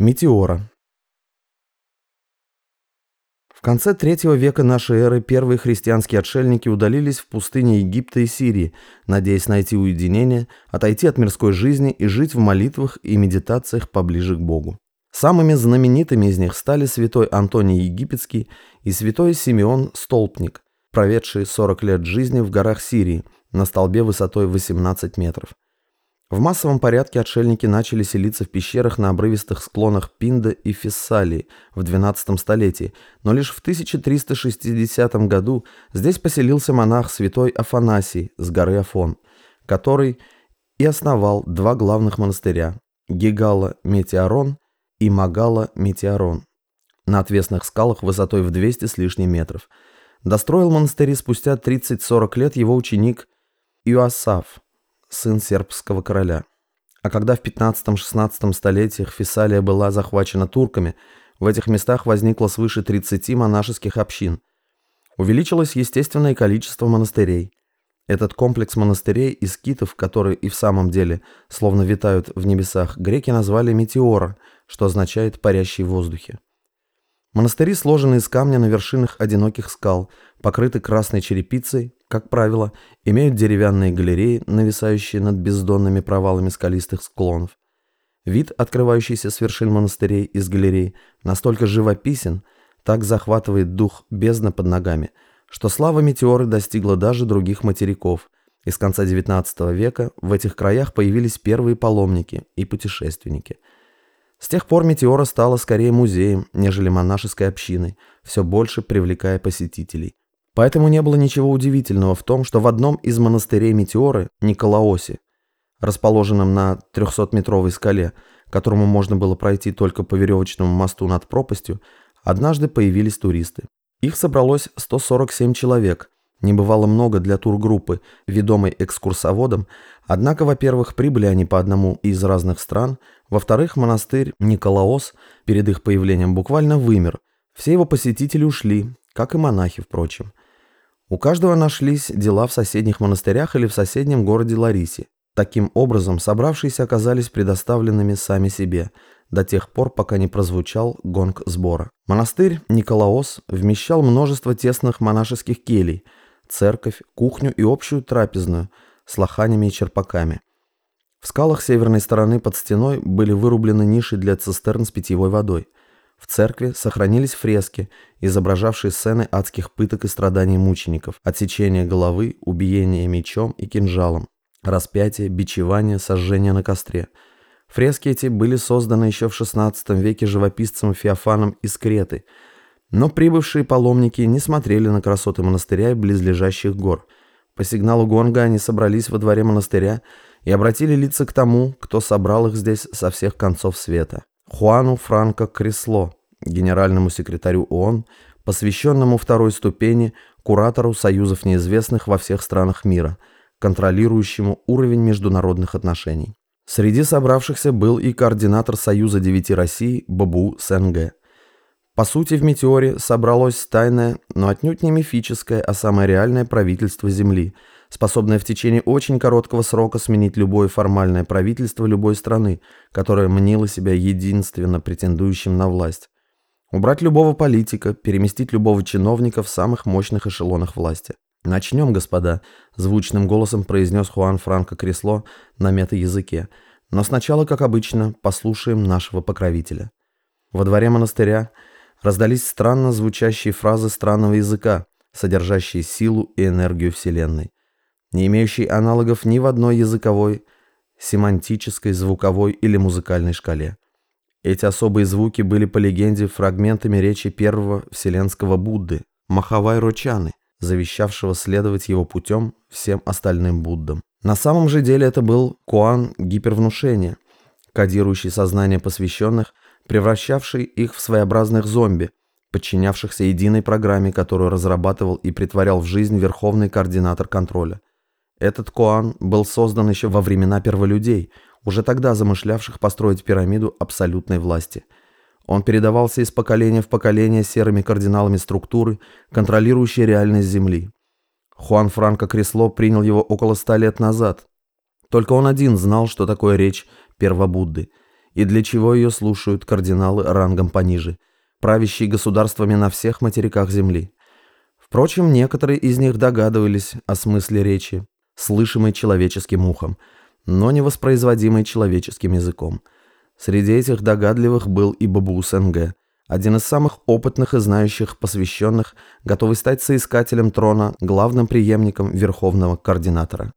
Метеора. В конце третьего века нашей эры первые христианские отшельники удалились в пустыни Египта и Сирии, надеясь найти уединение, отойти от мирской жизни и жить в молитвах и медитациях поближе к Богу. Самыми знаменитыми из них стали святой Антоний Египетский и святой Симеон Столпник, проведшие 40 лет жизни в горах Сирии на столбе высотой 18 метров. В массовом порядке отшельники начали селиться в пещерах на обрывистых склонах Пинда и Фессалии в XII столетии, но лишь в 1360 году здесь поселился монах святой Афанасий с горы Афон, который и основал два главных монастыря – Гигала-Метеорон и Магала-Метеорон на отвесных скалах высотой в 200 с лишним метров. Достроил монастыри спустя 30-40 лет его ученик Иоасаф – сын сербского короля. А когда в 15-16 столетиях Фессалия была захвачена турками, в этих местах возникло свыше 30 монашеских общин. Увеличилось естественное количество монастырей. Этот комплекс монастырей и скитов, которые и в самом деле словно витают в небесах, греки назвали метеора, что означает «парящий в воздухе». Монастыри сложены из камня на вершинах одиноких скал, покрыты красной черепицей, как правило, имеют деревянные галереи, нависающие над бездонными провалами скалистых склонов. Вид, открывающийся с вершин монастырей из галерей, настолько живописен, так захватывает дух бездна под ногами, что слава метеоры достигла даже других материков, и с конца XIX века в этих краях появились первые паломники и путешественники. С тех пор метеора стала скорее музеем, нежели монашеской общиной, все больше привлекая посетителей. Поэтому не было ничего удивительного в том, что в одном из монастырей Метеоры, Николаосе, расположенном на 300-метровой скале, которому можно было пройти только по веревочному мосту над пропастью, однажды появились туристы. Их собралось 147 человек, не бывало много для тургруппы, ведомой экскурсоводом, однако, во-первых, прибыли они по одному из разных стран, во-вторых, монастырь Николаос перед их появлением буквально вымер, все его посетители ушли, как и монахи, впрочем. У каждого нашлись дела в соседних монастырях или в соседнем городе Ларисе. Таким образом, собравшиеся оказались предоставленными сами себе, до тех пор, пока не прозвучал гонг сбора. Монастырь Николаос вмещал множество тесных монашеских келей, церковь, кухню и общую трапезную с лоханями и черпаками. В скалах северной стороны под стеной были вырублены ниши для цистерн с питьевой водой – в церкви сохранились фрески, изображавшие сцены адских пыток и страданий мучеников, отсечение головы, убиение мечом и кинжалом, распятие, бичевание, сожжение на костре. Фрески эти были созданы еще в XVI веке живописцем Феофаном из Креты, но прибывшие паломники не смотрели на красоты монастыря и близлежащих гор. По сигналу гонга они собрались во дворе монастыря и обратили лица к тому, кто собрал их здесь со всех концов света. Хуану Франко Кресло, генеральному секретарю ООН, посвященному второй ступени, куратору союзов неизвестных во всех странах мира, контролирующему уровень международных отношений. Среди собравшихся был и координатор Союза девяти России Бабу Сенге. По сути, в «Метеоре» собралось тайное, но отнюдь не мифическое, а самое реальное правительство Земли – способная в течение очень короткого срока сменить любое формальное правительство любой страны, которая мнила себя единственно претендующим на власть. Убрать любого политика, переместить любого чиновника в самых мощных эшелонах власти. «Начнем, господа», – звучным голосом произнес Хуан Франко Кресло на мета-языке. «Но сначала, как обычно, послушаем нашего покровителя». Во дворе монастыря раздались странно звучащие фразы странного языка, содержащие силу и энергию Вселенной не имеющий аналогов ни в одной языковой, семантической, звуковой или музыкальной шкале. Эти особые звуки были по легенде фрагментами речи первого вселенского Будды, Махавай Рочаны, завещавшего следовать его путем всем остальным Буддам. На самом же деле это был куан гипервнушения, кодирующий сознание посвященных, превращавший их в своеобразных зомби, подчинявшихся единой программе, которую разрабатывал и притворял в жизнь верховный координатор контроля. Этот Коан был создан еще во времена перволюдей, уже тогда замышлявших построить пирамиду абсолютной власти. Он передавался из поколения в поколение серыми кардиналами структуры, контролирующей реальность Земли. Хуан Франко Кресло принял его около ста лет назад. Только он один знал, что такое речь первобудды. и для чего ее слушают кардиналы рангом пониже, правящие государствами на всех материках Земли. Впрочем, некоторые из них догадывались о смысле речи, слышимой человеческим ухом, но не воспроизводимой человеческим языком. Среди этих догадливых был и Бабус НГ, один из самых опытных и знающих посвященных, готовый стать соискателем трона, главным преемником верховного координатора.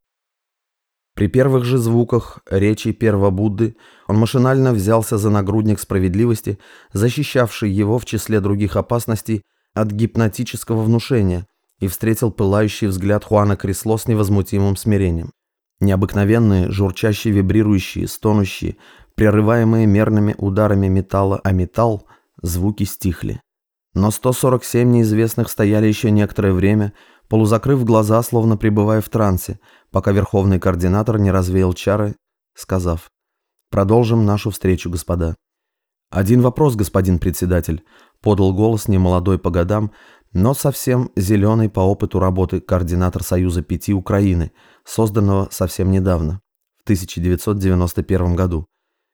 При первых же звуках речи первого Будды он машинально взялся за нагрудник справедливости, защищавший его в числе других опасностей от гипнотического внушения, и встретил пылающий взгляд Хуана Кресло с невозмутимым смирением. Необыкновенные, журчащие, вибрирующие, стонущие, прерываемые мерными ударами металла о металл, звуки стихли. Но 147 неизвестных стояли еще некоторое время, полузакрыв глаза, словно пребывая в трансе, пока верховный координатор не развеял чары, сказав «Продолжим нашу встречу, господа». «Один вопрос, господин председатель», — подал голос немолодой по годам, но совсем зеленый по опыту работы координатор Союза Пяти Украины, созданного совсем недавно, в 1991 году.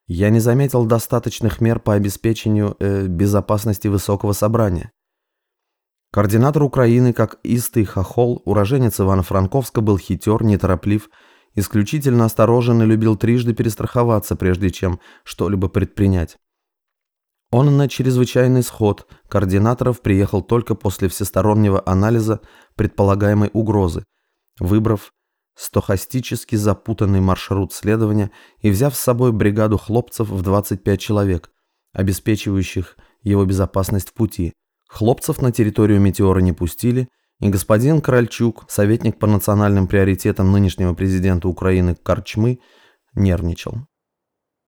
Я не заметил достаточных мер по обеспечению э, безопасности высокого собрания. Координатор Украины, как истый хохол, уроженец Ивано-Франковска, был хитер, нетороплив, исключительно осторожен и любил трижды перестраховаться, прежде чем что-либо предпринять. Он на чрезвычайный сход координаторов приехал только после всестороннего анализа предполагаемой угрозы, выбрав стохастически запутанный маршрут следования и взяв с собой бригаду хлопцев в 25 человек, обеспечивающих его безопасность в пути. Хлопцев на территорию «Метеора» не пустили, и господин Крольчук, советник по национальным приоритетам нынешнего президента Украины Корчмы, нервничал.